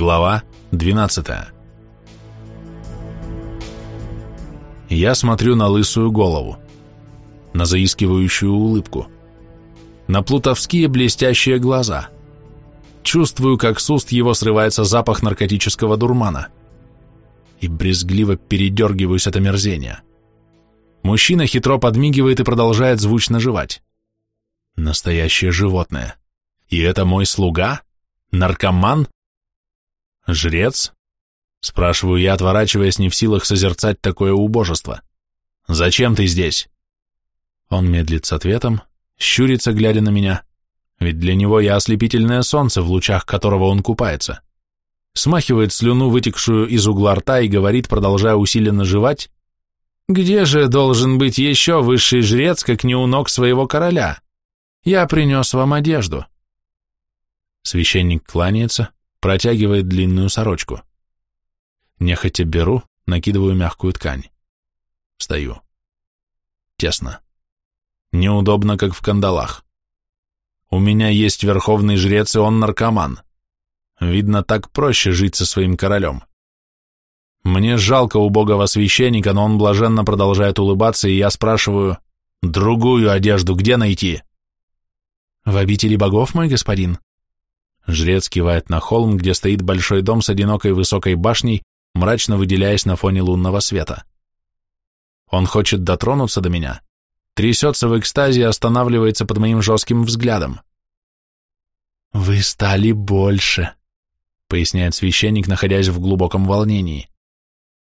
Глава 12 Я смотрю на лысую голову, на заискивающую улыбку, на плутовские блестящие глаза. Чувствую, как с уст его срывается запах наркотического дурмана. И брезгливо передергиваюсь от омерзения. Мужчина хитро подмигивает и продолжает звучно жевать. Настоящее животное. И это мой слуга? Наркоман? «Жрец?» — спрашиваю я, отворачиваясь не в силах созерцать такое убожество. «Зачем ты здесь?» Он медлит с ответом, щурится, глядя на меня, ведь для него я ослепительное солнце, в лучах которого он купается. Смахивает слюну, вытекшую из угла рта, и говорит, продолжая усиленно жевать, «Где же должен быть еще высший жрец, как не у ног своего короля? Я принес вам одежду». Священник кланяется, протягивает длинную сорочку. Нехотя беру, накидываю мягкую ткань. Встаю. Тесно. Неудобно, как в кандалах. У меня есть верховный жрец, и он наркоман. Видно, так проще жить со своим королем. Мне жалко убогого священника, но он блаженно продолжает улыбаться, и я спрашиваю, другую одежду где найти? В обители богов, мой господин, Жрец кивает на холм, где стоит большой дом с одинокой высокой башней, мрачно выделяясь на фоне лунного света. Он хочет дотронуться до меня, трясется в экстазе и останавливается под моим жестким взглядом. «Вы стали больше», — поясняет священник, находясь в глубоком волнении.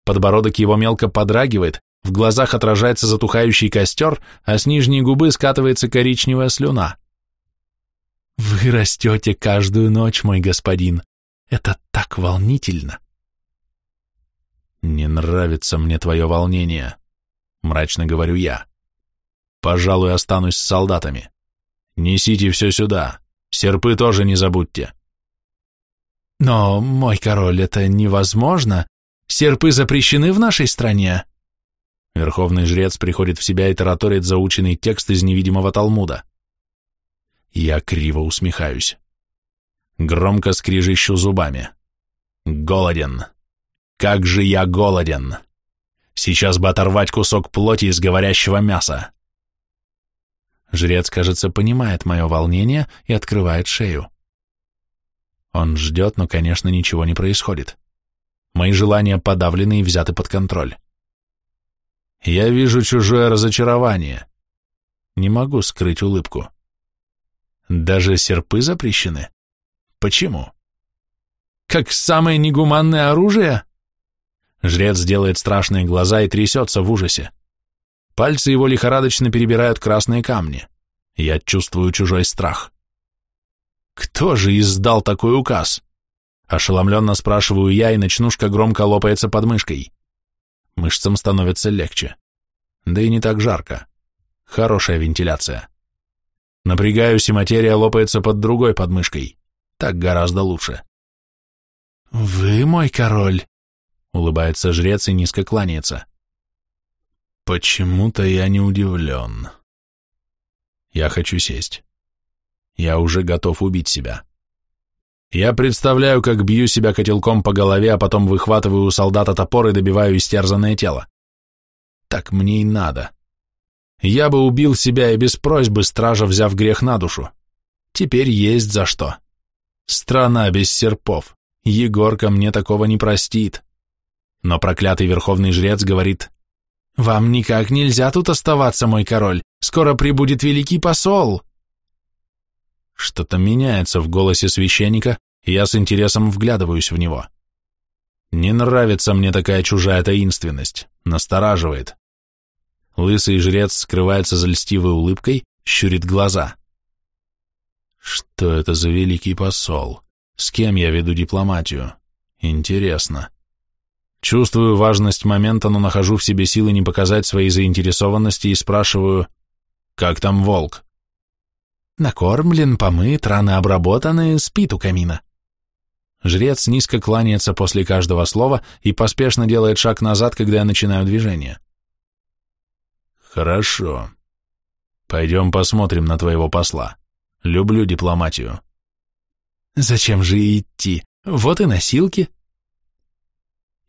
Подбородок его мелко подрагивает, в глазах отражается затухающий костер, а с нижней губы скатывается коричневая слюна. Вы растете каждую ночь, мой господин. Это так волнительно. Не нравится мне твое волнение, мрачно говорю я. Пожалуй, останусь с солдатами. Несите все сюда. Серпы тоже не забудьте. Но, мой король, это невозможно. Серпы запрещены в нашей стране. Верховный жрец приходит в себя и тараторит заученный текст из невидимого Талмуда. Я криво усмехаюсь. Громко скрижищу зубами. Голоден. Как же я голоден. Сейчас бы оторвать кусок плоти из говорящего мяса. Жрец, кажется, понимает мое волнение и открывает шею. Он ждет, но, конечно, ничего не происходит. Мои желания подавлены и взяты под контроль. Я вижу чужое разочарование. Не могу скрыть улыбку. Даже серпы запрещены? Почему? Как самое негуманное оружие? Жрец делает страшные глаза и трясется в ужасе. Пальцы его лихорадочно перебирают красные камни. Я чувствую чужой страх. Кто же издал такой указ? Ошеломленно спрашиваю я, и ночнушка громко лопается под мышкой. Мышцам становится легче. Да и не так жарко. Хорошая вентиляция. Напрягаюсь, и материя лопается под другой подмышкой. Так гораздо лучше. «Вы мой король», — улыбается жрец и низко кланяется. «Почему-то я не удивлен. Я хочу сесть. Я уже готов убить себя. Я представляю, как бью себя котелком по голове, а потом выхватываю у солдата топор и добиваю истерзанное тело. Так мне и надо. Я бы убил себя и без просьбы, стража взяв грех на душу. Теперь есть за что. Страна без серпов. Егорка мне такого не простит. Но проклятый верховный жрец говорит, «Вам никак нельзя тут оставаться, мой король. Скоро прибудет великий посол». Что-то меняется в голосе священника, и я с интересом вглядываюсь в него. Не нравится мне такая чужая таинственность, настораживает. Лысый жрец скрывается за льстивой улыбкой, щурит глаза. Что это за великий посол? С кем я веду дипломатию? Интересно. Чувствую важность момента, но нахожу в себе силы не показать своей заинтересованности и спрашиваю, как там волк? Накормлен, помыт, раны обработаны, спит у камина. Жрец низко кланяется после каждого слова и поспешно делает шаг назад, когда я начинаю движение. Хорошо. Пойдем посмотрим на твоего посла. Люблю дипломатию. Зачем же идти? Вот и носилки.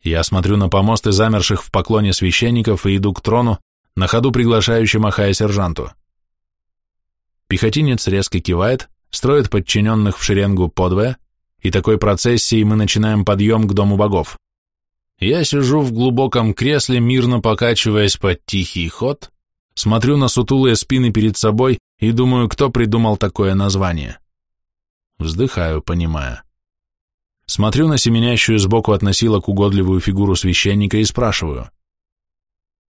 Я смотрю на помосты замерших в поклоне священников и иду к трону, на ходу приглашающий махая сержанту. Пехотинец резко кивает, строит подчиненных в шеренгу подвое, и такой процессией мы начинаем подъем к Дому богов. Я сижу в глубоком кресле, мирно покачиваясь под тихий ход, смотрю на сутулые спины перед собой и думаю, кто придумал такое название. Вздыхаю, понимая. Смотрю на семенящую сбоку от носилок угодливую фигуру священника и спрашиваю.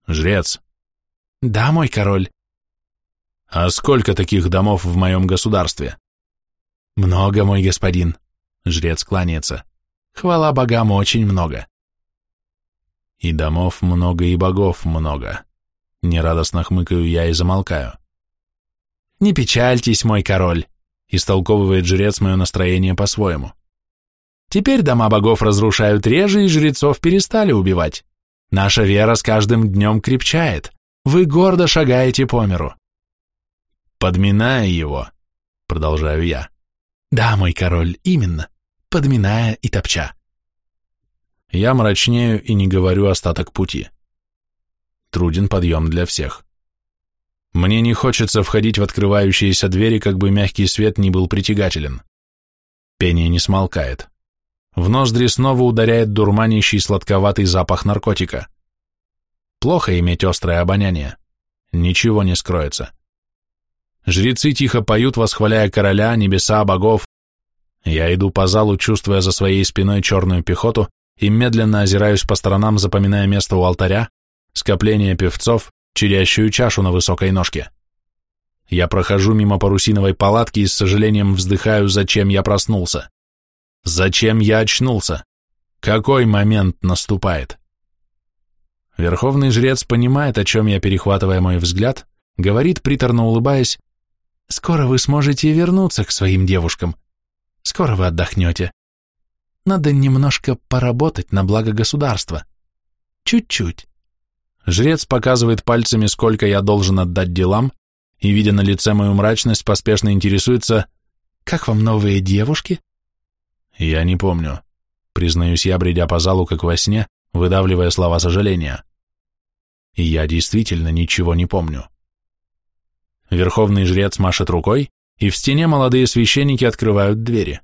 «Жрец». «Да, мой король». «А сколько таких домов в моем государстве?» «Много, мой господин», Жрец кланяется. Хвала богам очень много. И домов много, и богов много. Нерадостно хмыкаю я и замолкаю. Не печальтесь, мой король, истолковывает жрец мое настроение по-своему. Теперь дома богов разрушают реже, и жрецов перестали убивать. Наша вера с каждым днем крепчает. Вы гордо шагаете по миру. Подминая его, продолжаю я. Да, мой король, именно подминая и топча. Я мрачнею и не говорю остаток пути. Труден подъем для всех. Мне не хочется входить в открывающиеся двери, как бы мягкий свет не был притягателен. Пение не смолкает. В ноздри снова ударяет дурманящий сладковатый запах наркотика. Плохо иметь острое обоняние. Ничего не скроется. Жрецы тихо поют, восхваляя короля, небеса, богов, я иду по залу, чувствуя за своей спиной черную пехоту, и медленно озираюсь по сторонам, запоминая место у алтаря, скопление певцов, чирящую чашу на высокой ножке. Я прохожу мимо парусиновой палатки и с сожалением вздыхаю, зачем я проснулся. Зачем я очнулся? Какой момент наступает? Верховный жрец понимает, о чем я, перехватывая мой взгляд, говорит, приторно улыбаясь, «Скоро вы сможете вернуться к своим девушкам. Скоро вы отдохнете. Надо немножко поработать на благо государства. Чуть-чуть. Жрец показывает пальцами, сколько я должен отдать делам, и, видя на лице мою мрачность, поспешно интересуется, «Как вам новые девушки?» Я не помню. Признаюсь я, бредя по залу, как во сне, выдавливая слова сожаления. Я действительно ничего не помню. Верховный жрец машет рукой, и в стене молодые священники открывают двери.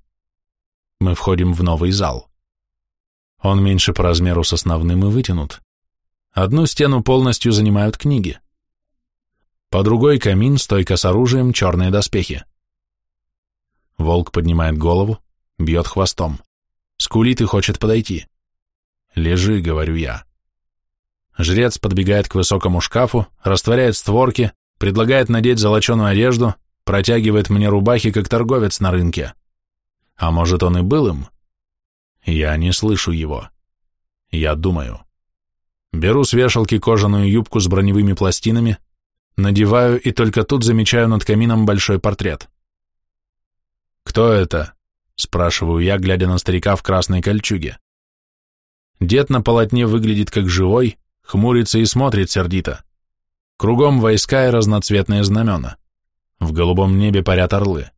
Мы входим в новый зал. Он меньше по размеру с основным и вытянут. Одну стену полностью занимают книги. По другой камин, стойка с оружием, черные доспехи. Волк поднимает голову, бьет хвостом. Скулит и хочет подойти. «Лежи», — говорю я. Жрец подбегает к высокому шкафу, растворяет створки, предлагает надеть золоченую одежду, протягивает мне рубахи, как торговец на рынке. А может, он и был им? Я не слышу его. Я думаю. Беру с вешалки кожаную юбку с броневыми пластинами, надеваю и только тут замечаю над камином большой портрет. «Кто это?» — спрашиваю я, глядя на старика в красной кольчуге. Дед на полотне выглядит как живой, хмурится и смотрит сердито. Кругом войска и разноцветные знамена. В голубом небе парят орлы.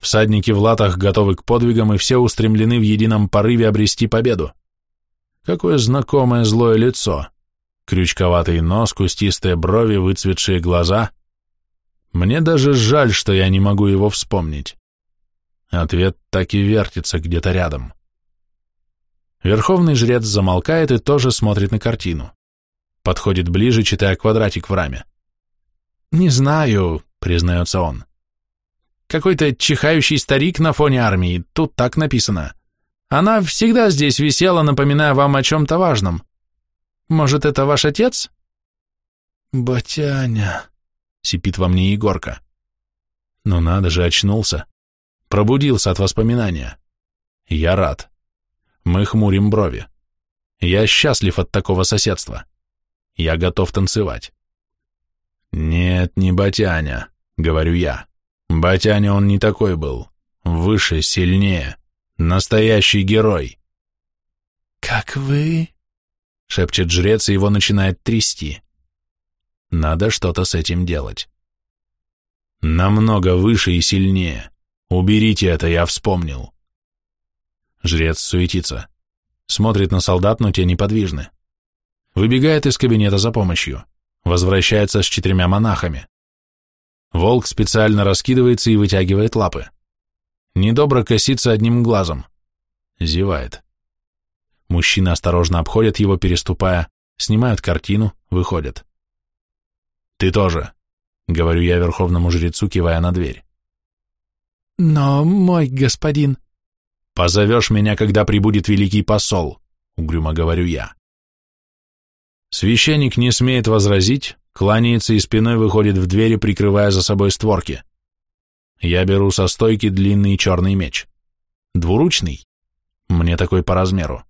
Всадники в латах готовы к подвигам, и все устремлены в едином порыве обрести победу. Какое знакомое злое лицо. Крючковатый нос, кустистые брови, выцветшие глаза. Мне даже жаль, что я не могу его вспомнить. Ответ так и вертится где-то рядом. Верховный жрец замолкает и тоже смотрит на картину. Подходит ближе, читая квадратик в раме. «Не знаю», — признается он. «Какой-то чихающий старик на фоне армии, тут так написано. Она всегда здесь висела, напоминая вам о чем-то важном. Может, это ваш отец?» «Батяня», — сипит во мне Егорка. «Ну надо же, очнулся. Пробудился от воспоминания. Я рад. Мы хмурим брови. Я счастлив от такого соседства. Я готов танцевать. «Нет, не Батяня», — говорю я. «Батяня он не такой был. Выше, сильнее. Настоящий герой». «Как вы?» — шепчет жрец, и его начинает трясти. Надо что-то с этим делать. «Намного выше и сильнее. Уберите это, я вспомнил». Жрец суетится. Смотрит на солдат, но те неподвижны. Выбегает из кабинета за помощью. Возвращается с четырьмя монахами. Волк специально раскидывается и вытягивает лапы. Недобро косится одним глазом. Зевает. Мужчины осторожно обходят его, переступая, снимают картину, выходят. «Ты тоже», — говорю я верховному жрецу, кивая на дверь. «Но, мой господин...» «Позовешь меня, когда прибудет великий посол», — угрюмо говорю я. Священник не смеет возразить, кланяется и спиной выходит в двери, прикрывая за собой створки. Я беру со стойки длинный черный меч. Двуручный. Мне такой по размеру.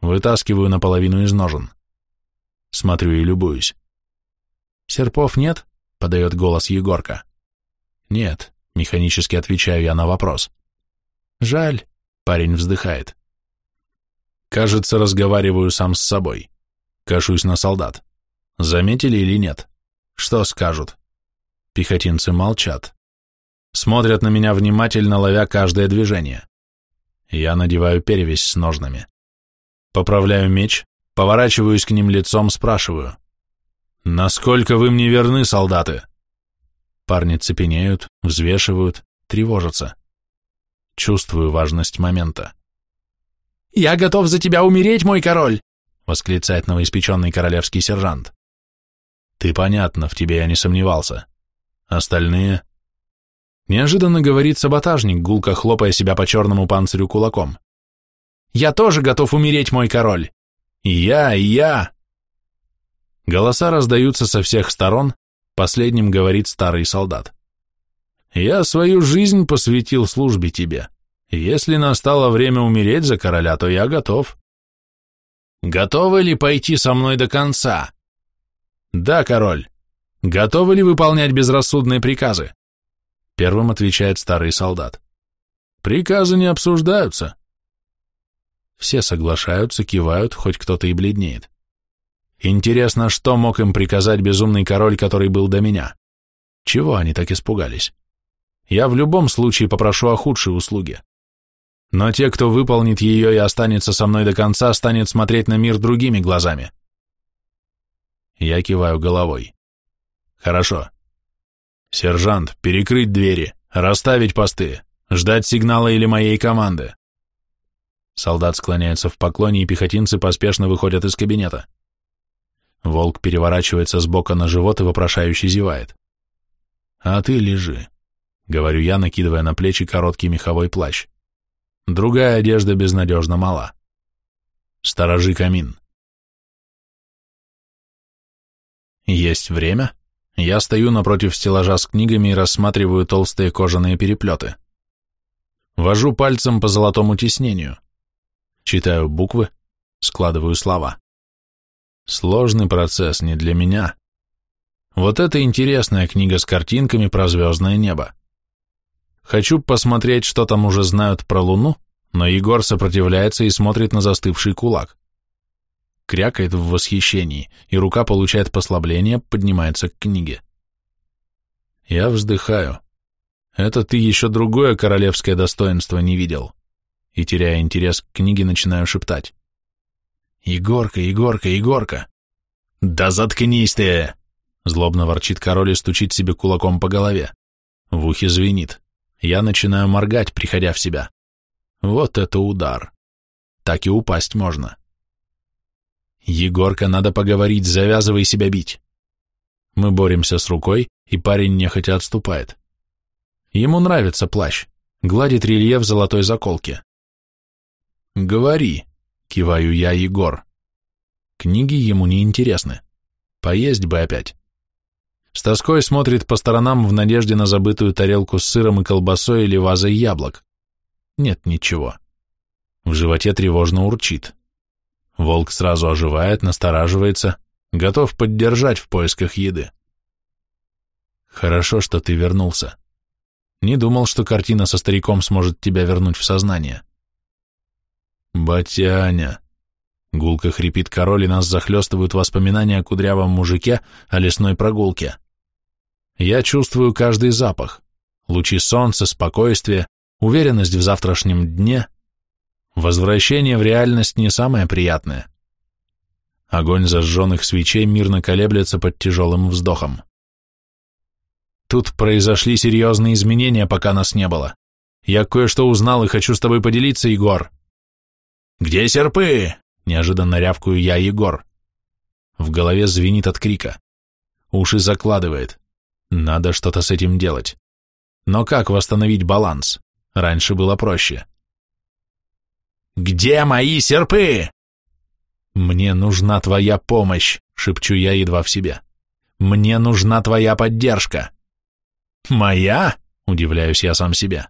Вытаскиваю наполовину из ножен. Смотрю и любуюсь. «Серпов нет?» — подает голос Егорка. «Нет», — механически отвечаю я на вопрос. «Жаль», — парень вздыхает. Кажется, разговариваю сам с собой. Кашусь на солдат. Заметили или нет? Что скажут? Пехотинцы молчат. Смотрят на меня внимательно, ловя каждое движение. Я надеваю перевязь с ножнами. Поправляю меч, поворачиваюсь к ним лицом, спрашиваю. «Насколько вы мне верны, солдаты?» Парни цепенеют, взвешивают, тревожатся. Чувствую важность момента. «Я готов за тебя умереть, мой король!» — восклицает новоиспеченный королевский сержант. «Ты понятно, в тебе я не сомневался. Остальные...» Неожиданно говорит саботажник, гулко хлопая себя по черному панцирю кулаком. «Я тоже готов умереть, мой король!» «И я, и я!» Голоса раздаются со всех сторон, последним говорит старый солдат. «Я свою жизнь посвятил службе тебе. Если настало время умереть за короля, то я готов». «Готовы ли пойти со мной до конца?» «Да, король. Готовы ли выполнять безрассудные приказы?» Первым отвечает старый солдат. «Приказы не обсуждаются». Все соглашаются, кивают, хоть кто-то и бледнеет. Интересно, что мог им приказать безумный король, который был до меня? Чего они так испугались? Я в любом случае попрошу о худшей услуге. Но те, кто выполнит ее и останется со мной до конца, станет смотреть на мир другими глазами. Я киваю головой. Хорошо. Сержант, перекрыть двери, расставить посты, ждать сигнала или моей команды. Солдат склоняется в поклоне, и пехотинцы поспешно выходят из кабинета. Волк переворачивается с бока на живот и вопрошающе зевает. «А ты лежи», — говорю я, накидывая на плечи короткий меховой плащ. Другая одежда безнадежно мала. Сторожи камин. Есть время. Я стою напротив стеллажа с книгами и рассматриваю толстые кожаные переплеты. Вожу пальцем по золотому тиснению. Читаю буквы, складываю слова. Сложный процесс не для меня. Вот это интересная книга с картинками про звездное небо. Хочу посмотреть, что там уже знают про Луну, но Егор сопротивляется и смотрит на застывший кулак. Крякает в восхищении, и рука получает послабление, поднимается к книге. Я вздыхаю. Это ты еще другое королевское достоинство не видел. И, теряя интерес к книге, начинаю шептать. «Егорка, Егорка, Егорка!» «Да заткнись ты!» Злобно ворчит король и стучит себе кулаком по голове. В ухе звенит. Я начинаю моргать, приходя в себя. Вот это удар. Так и упасть можно. Егорка, надо поговорить, завязывай себя бить. Мы боремся с рукой, и парень нехотя отступает. Ему нравится плащ, гладит рельеф золотой заколки. «Говори», Киваю я, Егор. Книги ему не интересны. Поесть бы опять. С тоской смотрит по сторонам в надежде на забытую тарелку с сыром и колбасой или вазой яблок. Нет ничего. В животе тревожно урчит. Волк сразу оживает, настораживается, готов поддержать в поисках еды. Хорошо, что ты вернулся. Не думал, что картина со стариком сможет тебя вернуть в сознание. «Батяня!» Гулко хрипит король, и нас захлестывают воспоминания о кудрявом мужике, о лесной прогулке. Я чувствую каждый запах. Лучи солнца, спокойствие, уверенность в завтрашнем дне. Возвращение в реальность не самое приятное. Огонь зажженных свечей мирно колеблется под тяжелым вздохом. Тут произошли серьезные изменения, пока нас не было. Я кое-что узнал и хочу с тобой поделиться, Егор. Где серпы? Неожиданно рявкую я, Егор. В голове звенит от крика. Уши закладывает. Надо что-то с этим делать. Но как восстановить баланс? Раньше было проще. «Где мои серпы?» «Мне нужна твоя помощь», — шепчу я едва в себе. «Мне нужна твоя поддержка». «Моя?» — удивляюсь я сам себе.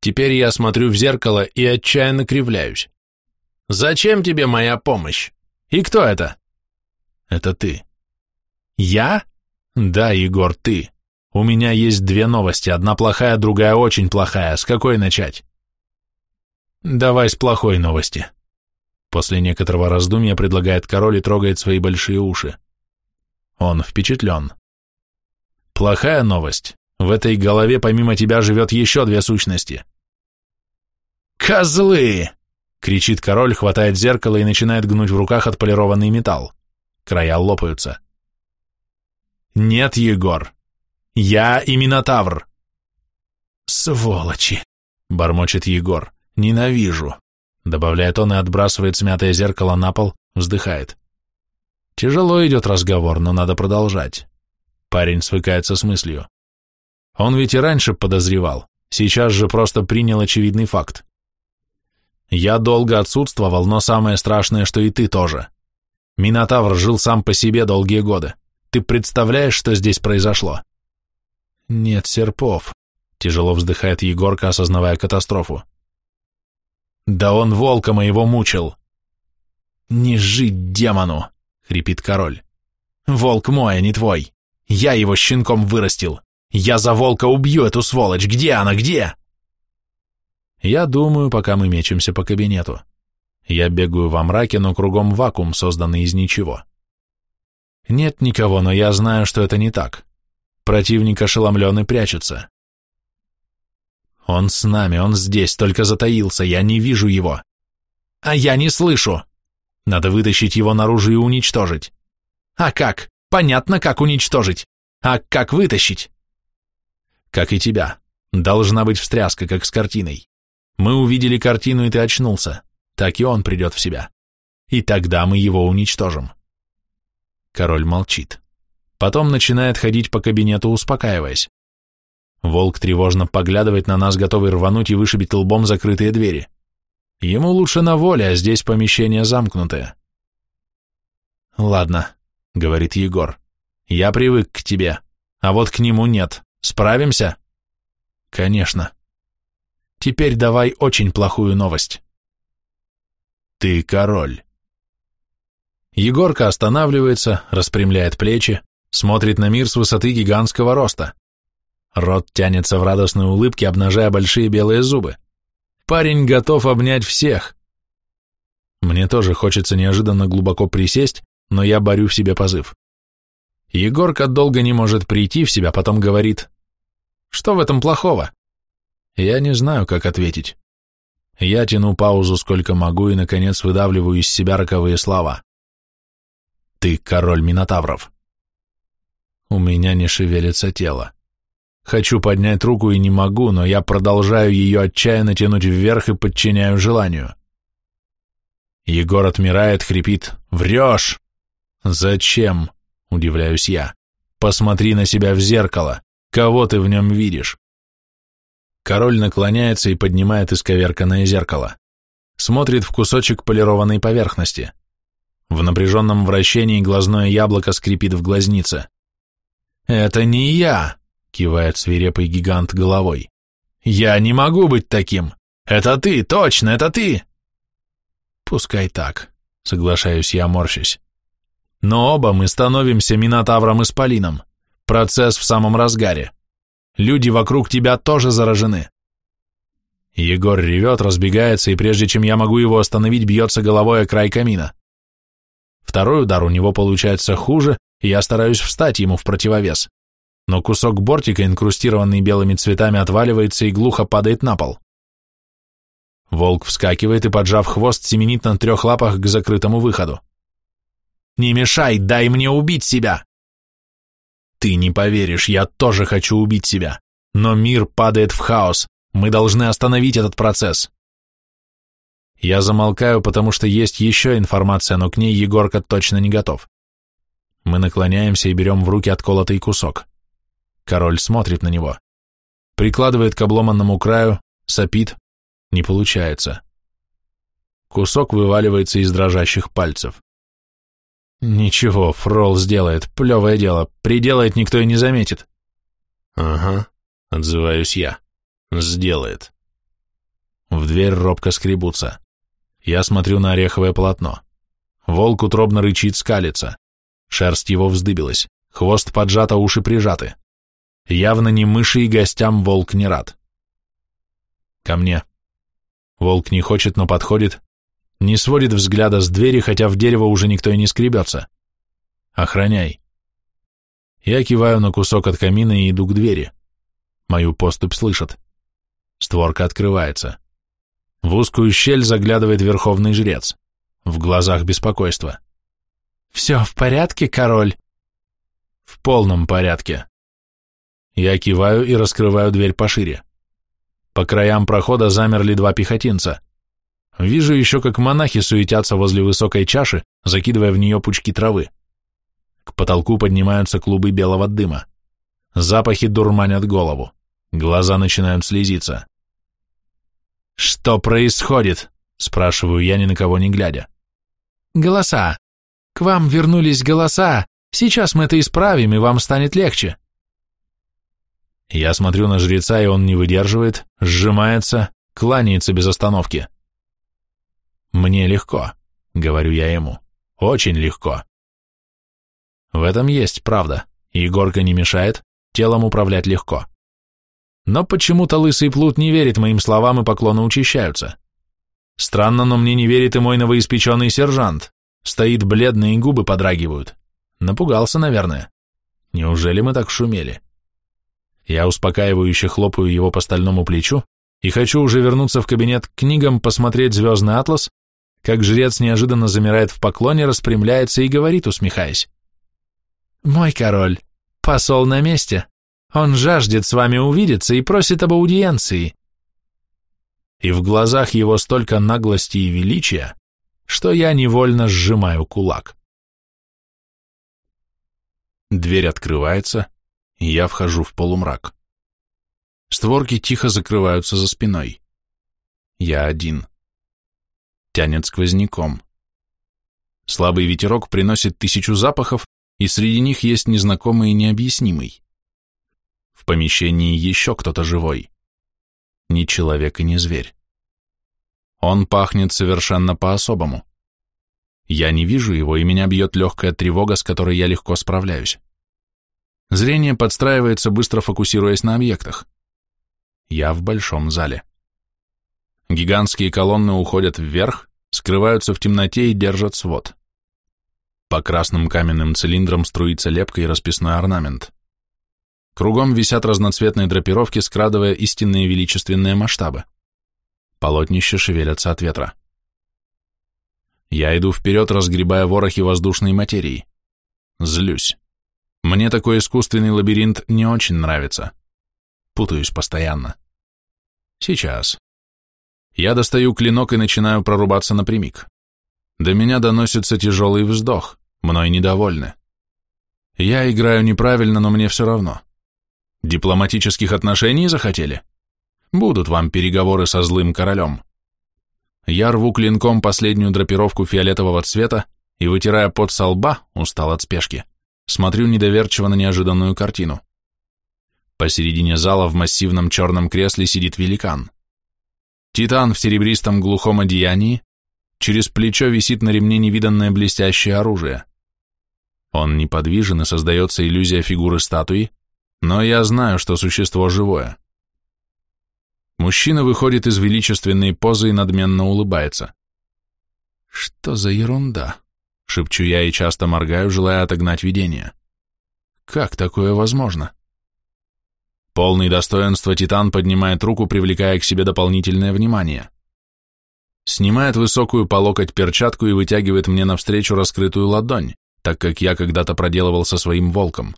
Теперь я смотрю в зеркало и отчаянно кривляюсь. «Зачем тебе моя помощь? И кто это?» «Это ты». «Я?» «Да, Егор, ты. У меня есть две новости, одна плохая, другая очень плохая. С какой начать?» «Давай с плохой новости». После некоторого раздумья предлагает король и трогает свои большие уши. Он впечатлен. «Плохая новость. В этой голове помимо тебя живет еще две сущности». «Козлы!» — кричит король, хватает зеркало и начинает гнуть в руках отполированный металл. Края лопаются. «Нет, Егор. Я и Минотавр». «Сволочи!» — бормочет Егор. «Ненавижу!» — добавляет он и отбрасывает смятое зеркало на пол, вздыхает. Тяжело идет разговор, но надо продолжать. Парень свыкается с мыслью. Он ведь и раньше подозревал, сейчас же просто принял очевидный факт. Я долго отсутствовал, но самое страшное, что и ты тоже. Минотавр жил сам по себе долгие годы. Ты представляешь, что здесь произошло? Нет серпов, тяжело вздыхает Егорка, осознавая катастрофу. Да он волка моего мучил. Не жить демону, хрипит король. Волк мой, а не твой. Я его щенком вырастил. Я за волка убью эту сволочь. Где она, где? Я думаю, пока мы мечемся по кабинету. Я бегаю во мраке, но кругом вакуум, созданный из ничего. Нет никого, но я знаю, что это не так. Противник ошеломлен и прячется. Он с нами, он здесь, только затаился, я не вижу его. А я не слышу. Надо вытащить его наружу и уничтожить. А как? Понятно, как уничтожить. А как вытащить? Как и тебя. Должна быть встряска, как с картиной. Мы увидели картину, и ты очнулся. Так и он придет в себя. И тогда мы его уничтожим. Король молчит. Потом начинает ходить по кабинету, успокаиваясь. Волк тревожно поглядывает на нас, готовый рвануть и вышибить лбом закрытые двери. Ему лучше на воле, а здесь помещение замкнутое. «Ладно», — говорит Егор, — «я привык к тебе, а вот к нему нет. Справимся?» «Конечно. Теперь давай очень плохую новость». «Ты король». Егорка останавливается, распрямляет плечи, смотрит на мир с высоты гигантского роста. Рот тянется в радостной улыбке, обнажая большие белые зубы. Парень готов обнять всех. Мне тоже хочется неожиданно глубоко присесть, но я борю в себе позыв. Егорка долго не может прийти в себя, потом говорит, «Что в этом плохого?» Я не знаю, как ответить. Я тяну паузу сколько могу и, наконец, выдавливаю из себя роковые слова. «Ты король Минотавров». У меня не шевелится тело. Хочу поднять руку и не могу, но я продолжаю ее отчаянно тянуть вверх и подчиняю желанию. Егор отмирает, хрипит «Врешь!» «Зачем?» – удивляюсь я. «Посмотри на себя в зеркало. Кого ты в нем видишь?» Король наклоняется и поднимает исковерканное зеркало. Смотрит в кусочек полированной поверхности. В напряженном вращении глазное яблоко скрипит в глазнице. «Это не я!» Кивает свирепый гигант головой. Я не могу быть таким. Это ты, точно, это ты. Пускай так, соглашаюсь я, морщась. Но оба мы становимся Минотавром и Спалином. Процесс в самом разгаре. Люди вокруг тебя тоже заражены. Егор ревет, разбегается, и прежде чем я могу его остановить, бьется головой о край камина. Второй удар у него получается хуже, и я стараюсь встать ему в противовес но кусок бортика, инкрустированный белыми цветами, отваливается и глухо падает на пол. Волк вскакивает и, поджав хвост, семенит на трех лапах к закрытому выходу. «Не мешай, дай мне убить себя!» «Ты не поверишь, я тоже хочу убить себя, но мир падает в хаос, мы должны остановить этот процесс!» Я замолкаю, потому что есть еще информация, но к ней Егорка точно не готов. Мы наклоняемся и берем в руки отколотый кусок. Король смотрит на него. Прикладывает к обломанному краю, сопит. Не получается. Кусок вываливается из дрожащих пальцев. Ничего, Фрол сделает, плевое дело, приделает никто и не заметит. Ага, отзываюсь я. Сделает. В дверь робко скребутся. Я смотрю на ореховое полотно. Волк утробно рычит, скалится. Шерсть его вздыбилась, хвост поджат, а уши прижаты. Явно не мыши и гостям волк не рад. Ко мне. Волк не хочет, но подходит, не сводит взгляда с двери, хотя в дерево уже никто и не скребется. Охраняй. Я киваю на кусок от камина и иду к двери. Мою поступь слышат. Створка открывается. В узкую щель заглядывает верховный жрец. В глазах беспокойство. «Все в порядке, король?» «В полном порядке». Я киваю и раскрываю дверь пошире. По краям прохода замерли два пехотинца. Вижу еще, как монахи суетятся возле высокой чаши, закидывая в нее пучки травы. К потолку поднимаются клубы белого дыма. Запахи дурманят голову. Глаза начинают слезиться. «Что происходит?» — спрашиваю я, ни на кого не глядя. «Голоса. К вам вернулись голоса. Сейчас мы это исправим, и вам станет легче». Я смотрю на жреца, и он не выдерживает, сжимается, кланяется без остановки. «Мне легко», — говорю я ему, — «очень легко». В этом есть правда. Егорка не мешает, телом управлять легко. Но почему-то лысый плут не верит моим словам и поклоны учащаются. Странно, но мне не верит и мой новоиспеченный сержант. Стоит бледный губы подрагивают. Напугался, наверное. Неужели мы так шумели? Я успокаивающе хлопаю его по стальному плечу и хочу уже вернуться в кабинет к книгам, посмотреть «Звездный атлас», как жрец неожиданно замирает в поклоне, распрямляется и говорит, усмехаясь. «Мой король, посол на месте. Он жаждет с вами увидеться и просит об аудиенции. И в глазах его столько наглости и величия, что я невольно сжимаю кулак. Дверь открывается, и я вхожу в полумрак. Створки тихо закрываются за спиной. Я один. Тянет сквозняком. Слабый ветерок приносит тысячу запахов, и среди них есть незнакомый и необъяснимый. В помещении еще кто-то живой. Ни человек и ни зверь. Он пахнет совершенно по-особому. Я не вижу его, и меня бьет легкая тревога, с которой я легко справляюсь. Зрение подстраивается, быстро фокусируясь на объектах. Я в большом зале. Гигантские колонны уходят вверх, скрываются в темноте и держат свод. По красным каменным цилиндрам струится лепка и расписной орнамент. Кругом висят разноцветные драпировки, скрадывая истинные величественные масштабы. Полотнища шевелятся от ветра. Я иду вперед, разгребая ворохи воздушной материи. Злюсь. Мне такой искусственный лабиринт не очень нравится. Путаюсь постоянно. Сейчас. Я достаю клинок и начинаю прорубаться напрямик. До меня доносится тяжелый вздох, мной недовольны. Я играю неправильно, но мне все равно. Дипломатических отношений захотели? Будут вам переговоры со злым королем. Я рву клинком последнюю драпировку фиолетового цвета и, вытирая пот со лба, устал от спешки, смотрю недоверчиво на неожиданную картину. Посередине зала в массивном черном кресле сидит великан. Титан в серебристом глухом одеянии, через плечо висит на ремне невиданное блестящее оружие. Он неподвижен и создается иллюзия фигуры статуи, но я знаю, что существо живое. Мужчина выходит из величественной позы и надменно улыбается. Что за ерунда? Шепчу я и часто моргаю, желая отогнать видение. Как такое возможно? Полный достоинства Титан поднимает руку, привлекая к себе дополнительное внимание. Снимает высокую по локоть перчатку и вытягивает мне навстречу раскрытую ладонь, так как я когда-то проделывал со своим волком.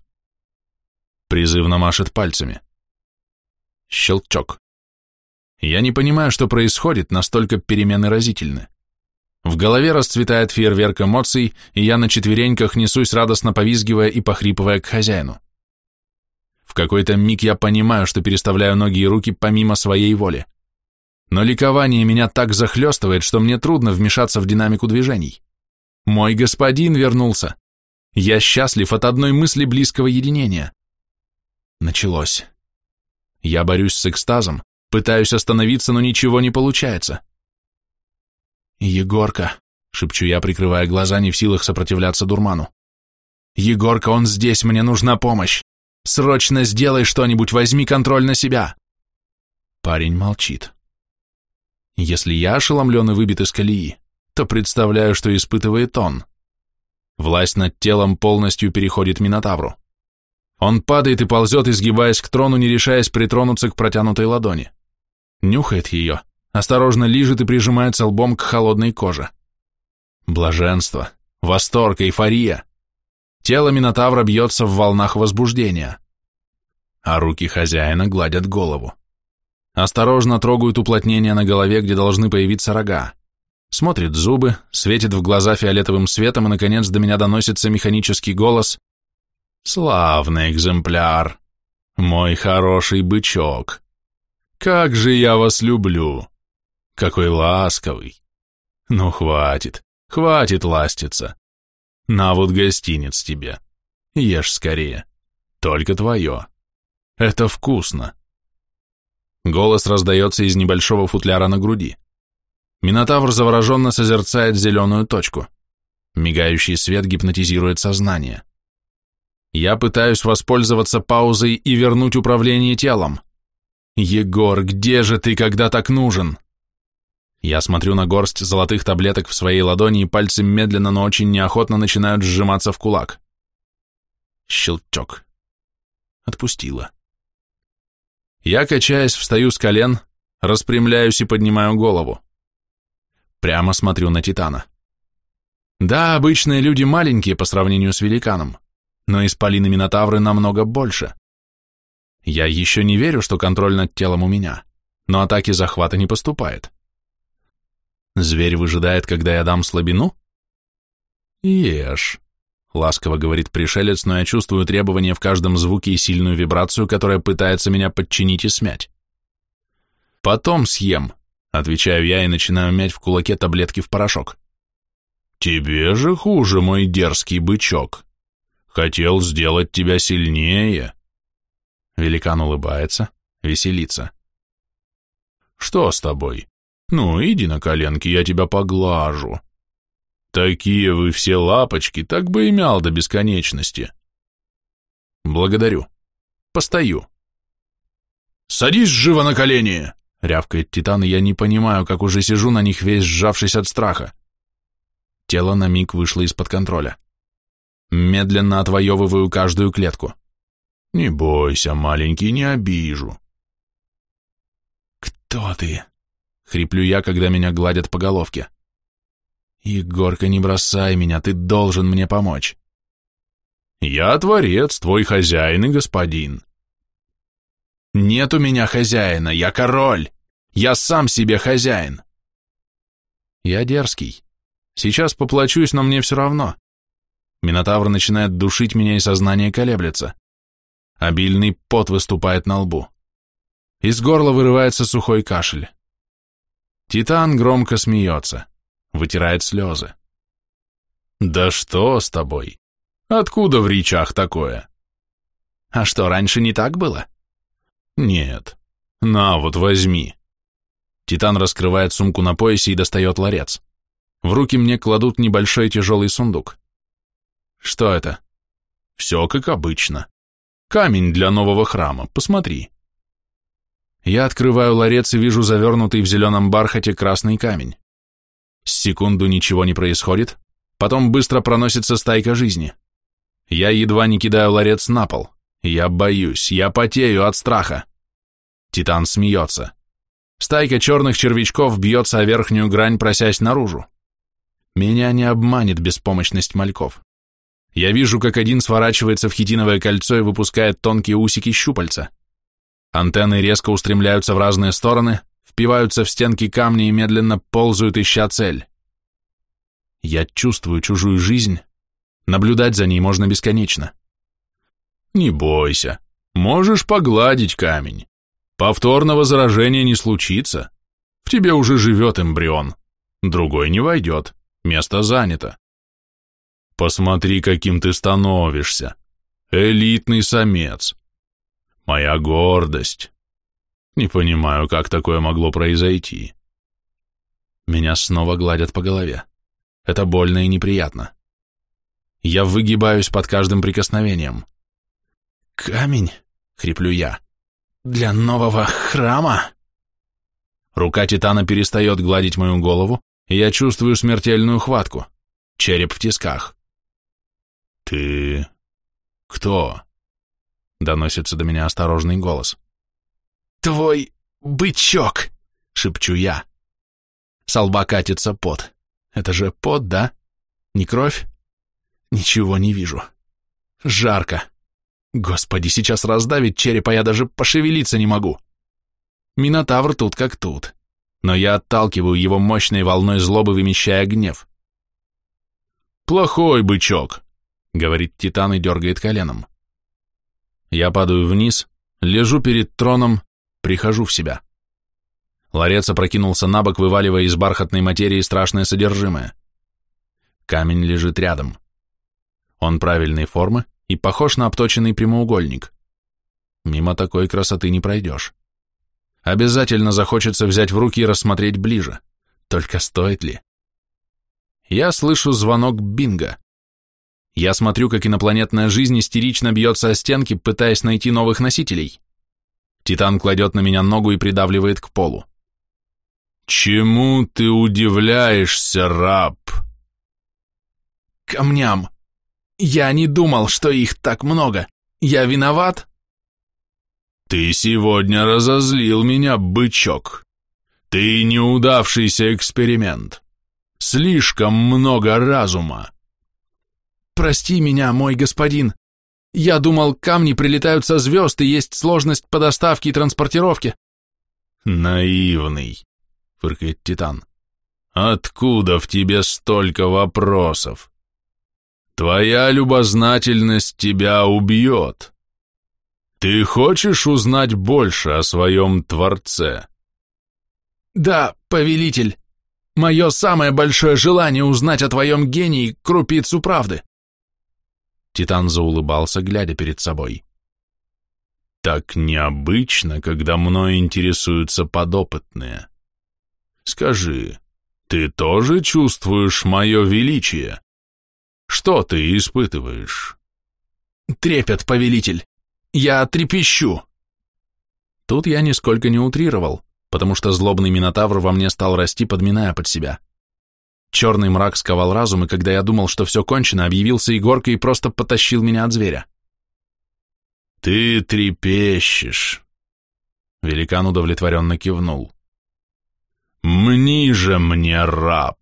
Призывно машет пальцами. Щелчок. Я не понимаю, что происходит, настолько перемены разительны. В голове расцветает фейерверк эмоций, и я на четвереньках несусь, радостно повизгивая и похрипывая к хозяину. В какой-то миг я понимаю, что переставляю ноги и руки помимо своей воли. Но ликование меня так захлестывает, что мне трудно вмешаться в динамику движений. Мой господин вернулся. Я счастлив от одной мысли близкого единения. Началось. Я борюсь с экстазом, пытаюсь остановиться, но ничего не получается. «Егорка», — шепчу я, прикрывая глаза, не в силах сопротивляться дурману. «Егорка, он здесь, мне нужна помощь. Срочно сделай что-нибудь, возьми контроль на себя!» Парень молчит. Если я ошеломлен и выбит из колеи, то представляю, что испытывает он. Власть над телом полностью переходит Минотавру. Он падает и ползет, изгибаясь к трону, не решаясь притронуться к протянутой ладони. Нюхает ее, осторожно лижет и прижимается лбом к холодной коже. Блаженство, восторг, эйфория. Тело Минотавра бьется в волнах возбуждения. А руки хозяина гладят голову. Осторожно трогают уплотнения на голове, где должны появиться рога. Смотрит зубы, светит в глаза фиолетовым светом, и, наконец, до меня доносится механический голос. «Славный экземпляр! Мой хороший бычок! Как же я вас люблю! Какой ласковый! Ну, хватит, хватит ластиться! На вот гостинец тебе. Ешь скорее. Только твое. Это вкусно. Голос раздается из небольшого футляра на груди. Минотавр завороженно созерцает зеленую точку. Мигающий свет гипнотизирует сознание. Я пытаюсь воспользоваться паузой и вернуть управление телом. Егор, где же ты, когда так нужен? Я смотрю на горсть золотых таблеток в своей ладони, и пальцы медленно, но очень неохотно начинают сжиматься в кулак. Щелчок. Отпустила. Я, качаясь, встаю с колен, распрямляюсь и поднимаю голову. Прямо смотрю на Титана. Да, обычные люди маленькие по сравнению с великаном, но исполины Минотавры намного больше. Я еще не верю, что контроль над телом у меня, но атаки захвата не поступает. Зверь выжидает, когда я дам слабину? Ешь, ласково говорит пришелец, но я чувствую требование в каждом звуке и сильную вибрацию, которая пытается меня подчинить и смять. Потом съем, отвечаю я и начинаю мять в кулаке таблетки в порошок. Тебе же хуже, мой дерзкий бычок. Хотел сделать тебя сильнее. Великан улыбается, веселится. Что с тобой? Ну, иди на коленки, я тебя поглажу. Такие вы все лапочки, так бы и мял до бесконечности. Благодарю. Постою. Садись живо на колени, рявкает Титан, и я не понимаю, как уже сижу на них весь сжавшись от страха. Тело на миг вышло из-под контроля. Медленно отвоевываю каждую клетку. Не бойся, маленький, не обижу. Кто ты? Хриплю я, когда меня гладят по головке. Егорка, не бросай меня, ты должен мне помочь. Я творец, твой хозяин и господин. Нет у меня хозяина, я король. Я сам себе хозяин. Я дерзкий. Сейчас поплачусь, но мне все равно. Минотавр начинает душить меня, и сознание колеблется. Обильный пот выступает на лбу. Из горла вырывается сухой кашель. Титан громко смеется, вытирает слезы. «Да что с тобой? Откуда в речах такое?» «А что, раньше не так было?» «Нет. На, вот возьми». Титан раскрывает сумку на поясе и достает ларец. В руки мне кладут небольшой тяжелый сундук. «Что это?» «Все как обычно. Камень для нового храма, посмотри». Я открываю ларец и вижу завернутый в зеленом бархате красный камень. Секунду ничего не происходит, потом быстро проносится стайка жизни. Я едва не кидаю ларец на пол. Я боюсь, я потею от страха. Титан смеется. Стайка черных червячков бьется о верхнюю грань, просясь наружу. Меня не обманет беспомощность мальков. Я вижу, как один сворачивается в хитиновое кольцо и выпускает тонкие усики щупальца. Антенны резко устремляются в разные стороны, впиваются в стенки камня и медленно ползают, ища цель. Я чувствую чужую жизнь, наблюдать за ней можно бесконечно. Не бойся, можешь погладить камень. Повторного заражения не случится. В тебе уже живет эмбрион. Другой не войдет, место занято. Посмотри, каким ты становишься. Элитный самец. Моя гордость. Не понимаю, как такое могло произойти. Меня снова гладят по голове. Это больно и неприятно. Я выгибаюсь под каждым прикосновением. «Камень!» — хриплю я. «Для нового храма?» Рука Титана перестает гладить мою голову, и я чувствую смертельную хватку. Череп в тисках. «Ты... кто?» — доносится до меня осторожный голос. «Твой бычок!» — шепчу я. С лба катится пот. Это же пот, да? Не кровь? Ничего не вижу. Жарко. Господи, сейчас раздавит череп, а я даже пошевелиться не могу. Минотавр тут как тут. Но я отталкиваю его мощной волной злобы, вымещая гнев. «Плохой бычок», — говорит Титан и дергает коленом. Я падаю вниз, лежу перед троном, прихожу в себя. Ларец опрокинулся на бок, вываливая из бархатной материи страшное содержимое. Камень лежит рядом. Он правильной формы и похож на обточенный прямоугольник. Мимо такой красоты не пройдешь. Обязательно захочется взять в руки и рассмотреть ближе. Только стоит ли? Я слышу звонок бинго. Я смотрю, как инопланетная жизнь истерично бьется о стенки, пытаясь найти новых носителей. Титан кладет на меня ногу и придавливает к полу. «Чему ты удивляешься, раб?» «Камням. Я не думал, что их так много. Я виноват?» «Ты сегодня разозлил меня, бычок. Ты неудавшийся эксперимент. Слишком много разума. «Прости меня, мой господин. Я думал, камни прилетают со звезд, и есть сложность по доставке и транспортировке». «Наивный», — фыркает Титан. «Откуда в тебе столько вопросов? Твоя любознательность тебя убьет. Ты хочешь узнать больше о своем Творце?» «Да, повелитель. Мое самое большое желание узнать о твоем гении крупицу правды». Титан заулыбался, глядя перед собой. «Так необычно, когда мной интересуются подопытные. Скажи, ты тоже чувствуешь мое величие? Что ты испытываешь?» «Трепет, повелитель. Я трепещу». Тут я нисколько не утрировал, потому что злобный минотавр во мне стал расти, подминая под себя. Черный мрак сковал разум, и когда я думал, что все кончено, объявился Егорка и просто потащил меня от зверя. «Ты трепещешь!» Великан удовлетворенно кивнул. «Мни же мне, раб!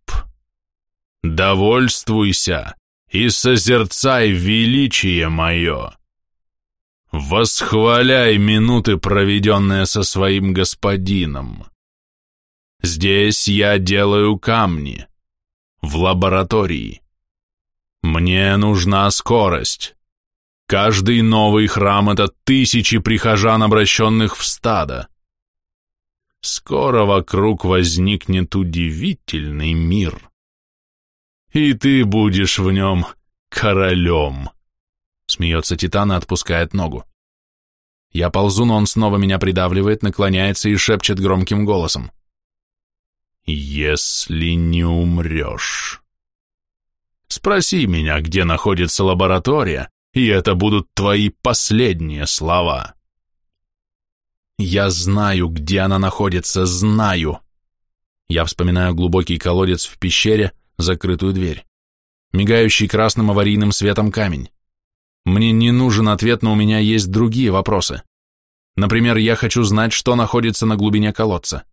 Довольствуйся и созерцай величие мое! Восхваляй минуты, проведенные со своим господином! Здесь я делаю камни!» В лаборатории. Мне нужна скорость. Каждый новый храм — это тысячи прихожан, обращенных в стадо. Скоро вокруг возникнет удивительный мир. И ты будешь в нем королем. Смеется Титан и отпускает ногу. Я ползу, но он снова меня придавливает, наклоняется и шепчет громким голосом. «Если не умрешь». Спроси меня, где находится лаборатория, и это будут твои последние слова. Я знаю, где она находится, знаю. Я вспоминаю глубокий колодец в пещере, закрытую дверь. Мигающий красным аварийным светом камень. Мне не нужен ответ, но у меня есть другие вопросы. Например, я хочу знать, что находится на глубине колодца.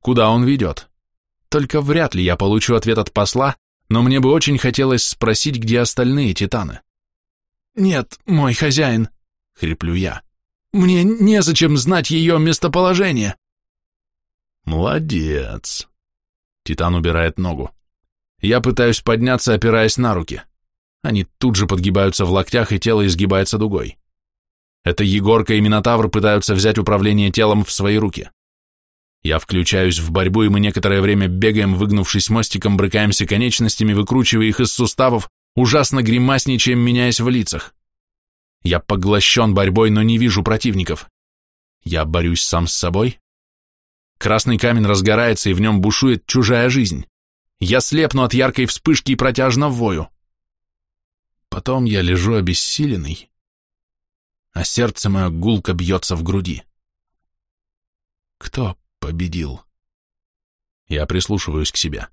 куда он ведет. Только вряд ли я получу ответ от посла, но мне бы очень хотелось спросить, где остальные титаны. «Нет, мой хозяин», — хриплю я, — «мне незачем знать ее местоположение». «Молодец», — Титан убирает ногу. Я пытаюсь подняться, опираясь на руки. Они тут же подгибаются в локтях, и тело изгибается дугой. Это Егорка и Минотавр пытаются взять управление телом в свои руки. Я включаюсь в борьбу, и мы некоторое время бегаем, выгнувшись мостиком, брыкаемся конечностями, выкручивая их из суставов, ужасно гримасничаем, меняясь в лицах. Я поглощен борьбой, но не вижу противников. Я борюсь сам с собой. Красный камень разгорается, и в нем бушует чужая жизнь. Я слепну от яркой вспышки и протяжно вою. Потом я лежу обессиленный, а сердце мое гулко бьется в груди. Кто победил? Я прислушиваюсь к себе.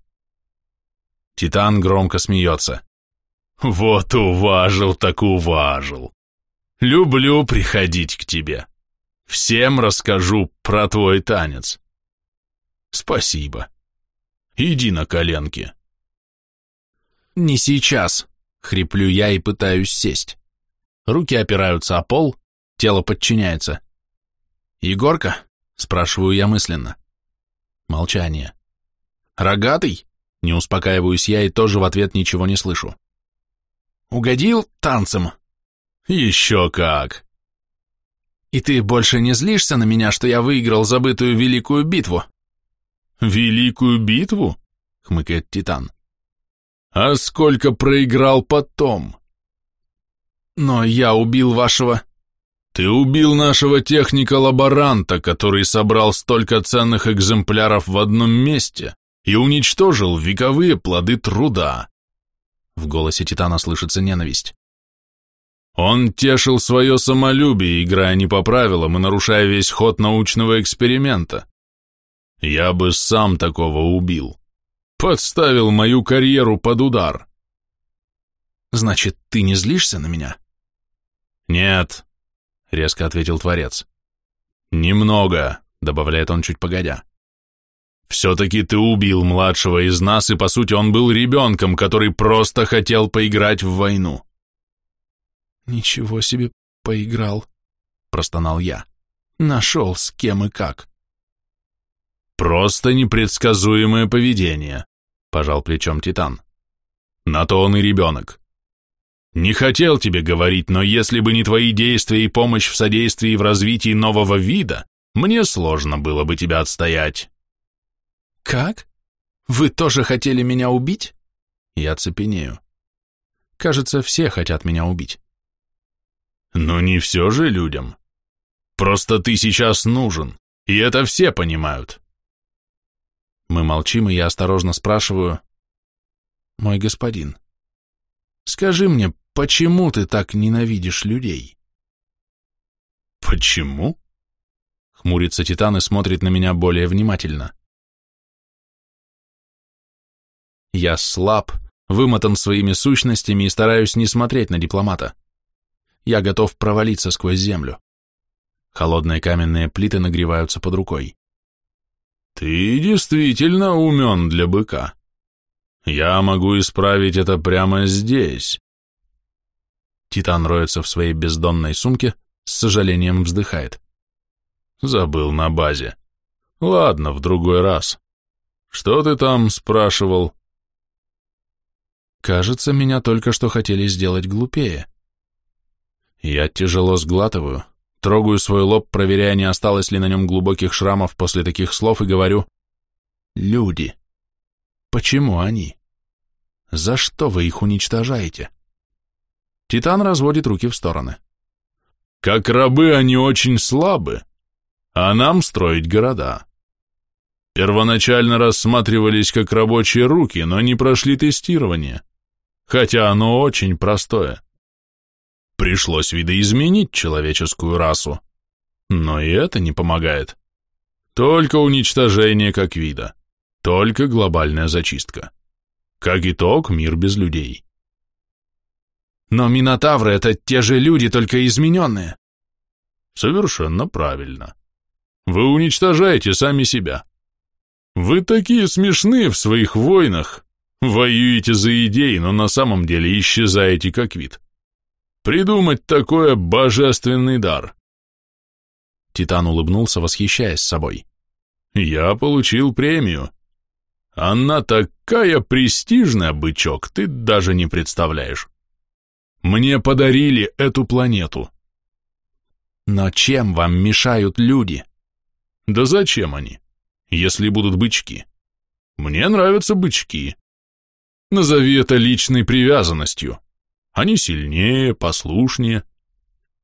Титан громко смеется. Вот уважил, так уважил. Люблю приходить к тебе. Всем расскажу про твой танец. Спасибо. Иди на коленки. Не сейчас, хриплю я и пытаюсь сесть. Руки опираются о пол, тело подчиняется. Егорка? Спрашиваю я мысленно. Молчание. Рогатый? Не успокаиваюсь я и тоже в ответ ничего не слышу. Угодил танцем? Еще как. И ты больше не злишься на меня, что я выиграл забытую великую битву? «Великую битву?» — хмыкает Титан. «А сколько проиграл потом?» «Но я убил вашего...» «Ты убил нашего техника-лаборанта, который собрал столько ценных экземпляров в одном месте и уничтожил вековые плоды труда». В голосе Титана слышится ненависть. Он тешил свое самолюбие, играя не по правилам и нарушая весь ход научного эксперимента. Я бы сам такого убил. Подставил мою карьеру под удар. Значит, ты не злишься на меня? Нет, резко ответил Творец. Немного, добавляет он чуть погодя. Все-таки ты убил младшего из нас, и по сути он был ребенком, который просто хотел поиграть в войну. Ничего себе поиграл, простонал я. Нашел с кем и как. Просто непредсказуемое поведение, пожал плечом Титан. На то он и ребенок. Не хотел тебе говорить, но если бы не твои действия и помощь в содействии в развитии нового вида, мне сложно было бы тебя отстоять. Как? Вы тоже хотели меня убить? Я цепенею. Кажется, все хотят меня убить. Но не все же людям. Просто ты сейчас нужен, и это все понимают. Мы молчим, и я осторожно спрашиваю. «Мой господин, скажи мне, почему ты так ненавидишь людей?» «Почему?» Хмурится Титан и смотрит на меня более внимательно. Я слаб, вымотан своими сущностями и стараюсь не смотреть на дипломата. Я готов провалиться сквозь землю. Холодные каменные плиты нагреваются под рукой. Ты действительно умен для быка. Я могу исправить это прямо здесь. Титан роется в своей бездонной сумке, с сожалением вздыхает. Забыл на базе. Ладно, в другой раз. Что ты там спрашивал? Кажется, меня только что хотели сделать глупее. Я тяжело сглатываю, Трогаю свой лоб, проверяя, не осталось ли на нем глубоких шрамов после таких слов, и говорю «Люди. Почему они? За что вы их уничтожаете?» Титан разводит руки в стороны. «Как рабы они очень слабы, а нам строить города. Первоначально рассматривались как рабочие руки, но не прошли тестирование, хотя оно очень простое. Пришлось видоизменить человеческую расу. Но и это не помогает. Только уничтожение как вида. Только глобальная зачистка. Как итог, мир без людей. Но минотавры — это те же люди, только измененные. Совершенно правильно. Вы уничтожаете сами себя. Вы такие смешные в своих войнах. Воюете за идеи, но на самом деле исчезаете как вид. Придумать такое божественный дар. Титан улыбнулся, восхищаясь собой. Я получил премию. Она такая престижная, бычок, ты даже не представляешь. Мне подарили эту планету. Но чем вам мешают люди? Да зачем они, если будут бычки? Мне нравятся бычки. Назови это личной привязанностью. Они сильнее, послушнее.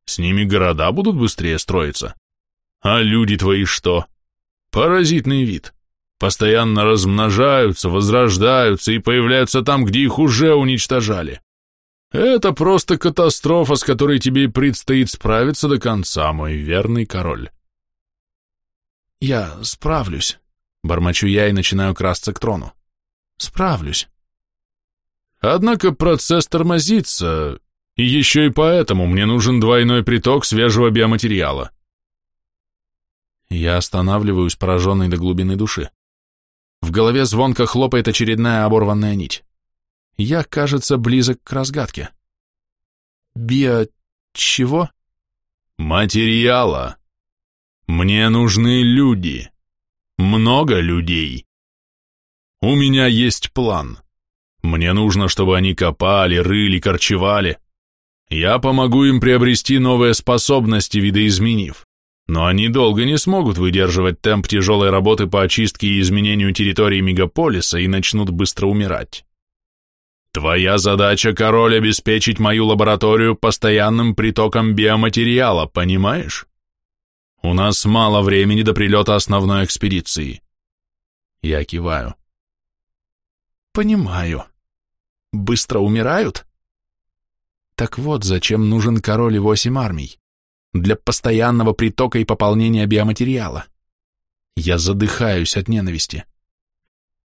С ними города будут быстрее строиться. А люди твои что? Паразитный вид. Постоянно размножаются, возрождаются и появляются там, где их уже уничтожали. Это просто катастрофа, с которой тебе предстоит справиться до конца, мой верный король. Я справлюсь, бормочу я и начинаю красться к трону. Справлюсь. Однако процесс тормозится, и еще и поэтому мне нужен двойной приток свежего биоматериала. Я останавливаюсь, пораженный до глубины души. В голове звонко хлопает очередная оборванная нить. Я, кажется, близок к разгадке. Био... чего? Материала. Мне нужны люди. Много людей. У меня есть план. Мне нужно, чтобы они копали, рыли, корчевали. Я помогу им приобрести новые способности, видоизменив. Но они долго не смогут выдерживать темп тяжелой работы по очистке и изменению территории мегаполиса и начнут быстро умирать. Твоя задача, король, обеспечить мою лабораторию постоянным притоком биоматериала, понимаешь? У нас мало времени до прилета основной экспедиции. Я киваю. Понимаю. Быстро умирают? Так вот, зачем нужен король и восемь армий? Для постоянного притока и пополнения биоматериала. Я задыхаюсь от ненависти.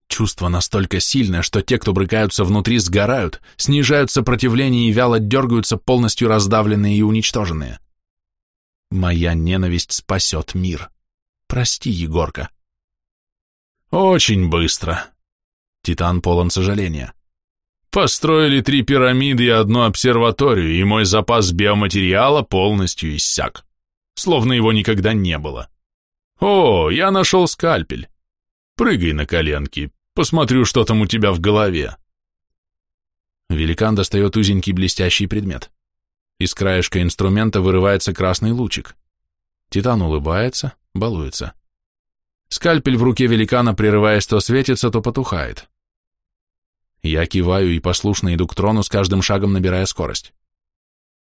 Чувство настолько сильное, что те, кто брыкаются внутри, сгорают, снижают сопротивление и вяло дергаются, полностью раздавленные и уничтоженные. Моя ненависть спасет мир. Прости, Егорка. Очень быстро. Титан полон сожаления. Построили три пирамиды и одну обсерваторию, и мой запас биоматериала полностью иссяк. Словно его никогда не было. О, я нашел скальпель. Прыгай на коленки, Посмотрю, что там у тебя в голове. Великан достает узенький блестящий предмет. Из краешка инструмента вырывается красный лучик. Титан улыбается, балуется. Скальпель в руке великана, прерываясь, то светится, то потухает. Я киваю и послушно иду к трону, с каждым шагом набирая скорость.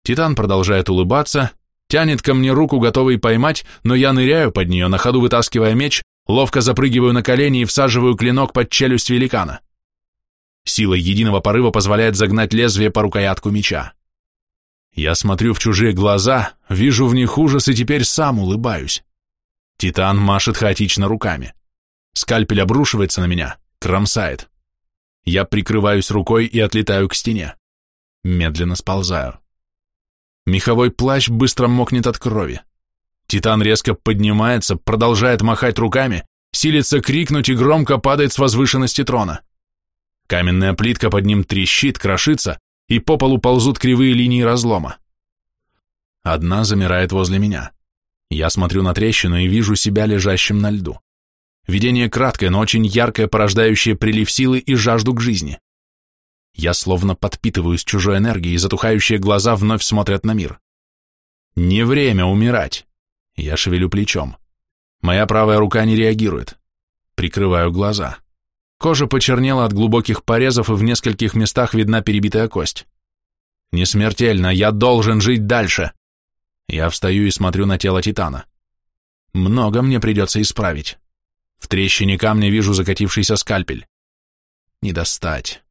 Титан продолжает улыбаться, тянет ко мне руку, готовый поймать, но я ныряю под нее, на ходу вытаскивая меч, Ловко запрыгиваю на колени и всаживаю клинок под челюсть великана. Сила единого порыва позволяет загнать лезвие по рукоятку меча. Я смотрю в чужие глаза, вижу в них ужас и теперь сам улыбаюсь. Титан машет хаотично руками. Скальпель обрушивается на меня, кромсает. Я прикрываюсь рукой и отлетаю к стене. Медленно сползаю. Меховой плащ быстро мокнет от крови. Титан резко поднимается, продолжает махать руками, силится крикнуть и громко падает с возвышенности трона. Каменная плитка под ним трещит, крошится, и по полу ползут кривые линии разлома. Одна замирает возле меня. Я смотрю на трещину и вижу себя лежащим на льду. Видение краткое, но очень яркое, порождающее прилив силы и жажду к жизни. Я словно подпитываюсь чужой энергией, и затухающие глаза вновь смотрят на мир. Не время умирать. Я шевелю плечом. Моя правая рука не реагирует. Прикрываю глаза. Кожа почернела от глубоких порезов, и в нескольких местах видна перебитая кость. Не смертельно, я должен жить дальше. Я встаю и смотрю на тело Титана. Много мне придется исправить. В трещине камня вижу закатившийся скальпель. Не достать.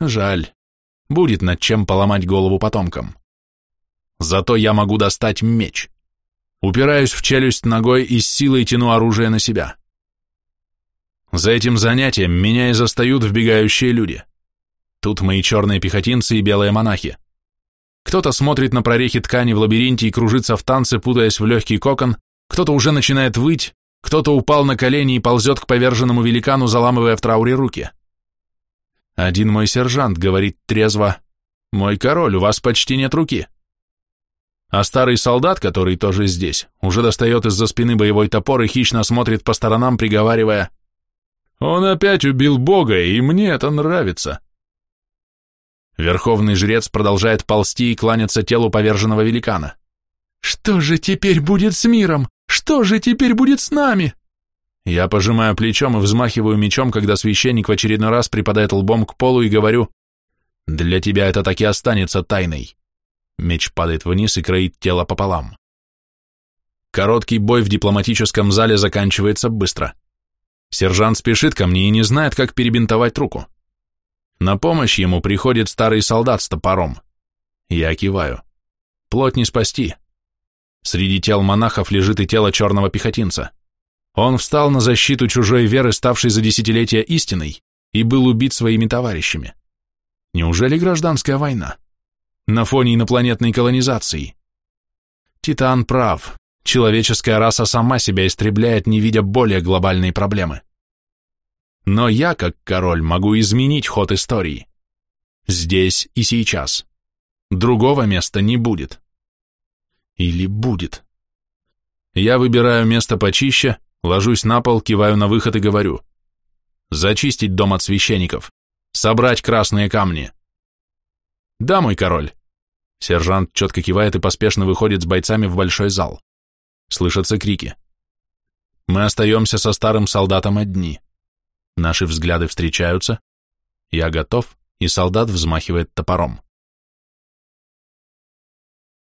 Жаль. Будет над чем поломать голову потомкам. Зато я могу достать меч. Упираюсь в челюсть ногой и с силой тяну оружие на себя. За этим занятием меня и застают вбегающие люди. Тут мои черные пехотинцы и белые монахи. Кто-то смотрит на прорехи ткани в лабиринте и кружится в танце, путаясь в легкий кокон, кто-то уже начинает выть, Кто-то упал на колени и ползет к поверженному великану, заламывая в трауре руки. Один мой сержант говорит трезво, «Мой король, у вас почти нет руки». А старый солдат, который тоже здесь, уже достает из-за спины боевой топор и хищно смотрит по сторонам, приговаривая, «Он опять убил Бога, и мне это нравится». Верховный жрец продолжает ползти и кланяться телу поверженного великана. «Что же теперь будет с миром? Что же теперь будет с нами?» Я пожимаю плечом и взмахиваю мечом, когда священник в очередной раз припадает лбом к полу и говорю, «Для тебя это так и останется тайной». Меч падает вниз и кроит тело пополам. Короткий бой в дипломатическом зале заканчивается быстро. Сержант спешит ко мне и не знает, как перебинтовать руку. На помощь ему приходит старый солдат с топором. Я киваю. Плоть не спасти. Среди тел монахов лежит и тело черного пехотинца. Он встал на защиту чужой веры, ставшей за десятилетия истиной, и был убит своими товарищами. Неужели гражданская война? На фоне инопланетной колонизации? Титан прав. Человеческая раса сама себя истребляет, не видя более глобальной проблемы. Но я, как король, могу изменить ход истории. Здесь и сейчас. Другого места не будет. Или будет. Я выбираю место почище, ложусь на пол, киваю на выход и говорю. Зачистить дом от священников. Собрать красные камни. Да, мой король. Сержант четко кивает и поспешно выходит с бойцами в большой зал. Слышатся крики. Мы остаемся со старым солдатом одни. Наши взгляды встречаются. Я готов, и солдат взмахивает топором.